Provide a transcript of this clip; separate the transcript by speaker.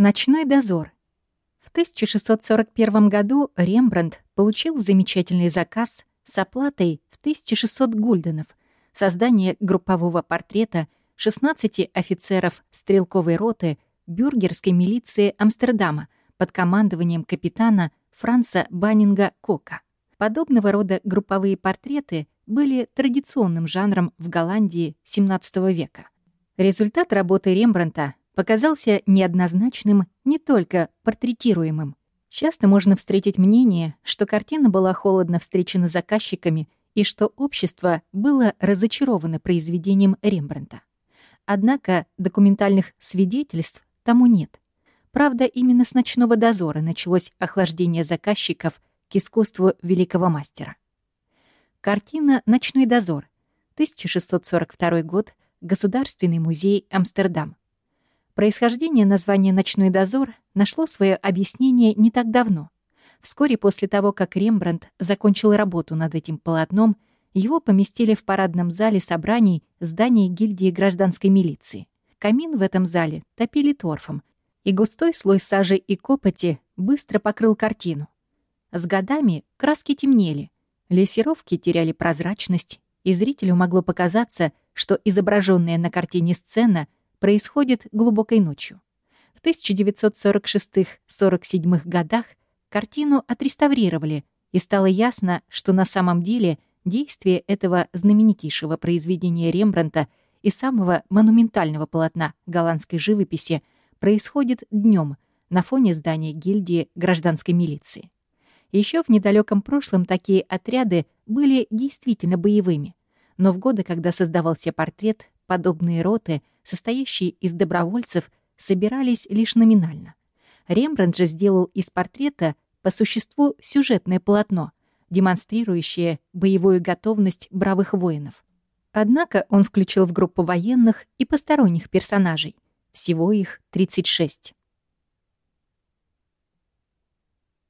Speaker 1: Ночной дозор. В 1641 году Рембрандт получил замечательный заказ с оплатой в 1600 гульденов создание группового портрета 16 офицеров стрелковой роты бюргерской милиции Амстердама под командованием капитана Франца Баннинга Кока. Подобного рода групповые портреты были традиционным жанром в Голландии XVII века. Результат работы Рембрандта показался неоднозначным, не только портретируемым. Часто можно встретить мнение, что картина была холодно встречена заказчиками и что общество было разочаровано произведением Рембрандта. Однако документальных свидетельств тому нет. Правда, именно с «Ночного дозора» началось охлаждение заказчиков к искусству великого мастера. Картина «Ночной дозор», 1642 год, Государственный музей Амстердам. Происхождение названия «Ночной дозор» нашло свое объяснение не так давно. Вскоре после того, как Рембрандт закончил работу над этим полотном, его поместили в парадном зале собраний здания гильдии гражданской милиции. Камин в этом зале топили торфом, и густой слой сажи и копоти быстро покрыл картину. С годами краски темнели, лессировки теряли прозрачность, и зрителю могло показаться, что изображенная на картине сцена — происходит глубокой ночью. В 1946-47 годах картину отреставрировали, и стало ясно, что на самом деле действие этого знаменитейшего произведения Рембранта и самого монументального полотна голландской живописи происходит днем на фоне здания гильдии гражданской милиции. Еще в недалеком прошлом такие отряды были действительно боевыми, но в годы, когда создавался портрет, подобные роты — состоящие из добровольцев, собирались лишь номинально. Рембрандт же сделал из портрета по существу сюжетное полотно, демонстрирующее боевую готовность бравых воинов. Однако он включил в группу военных и посторонних персонажей. Всего их 36.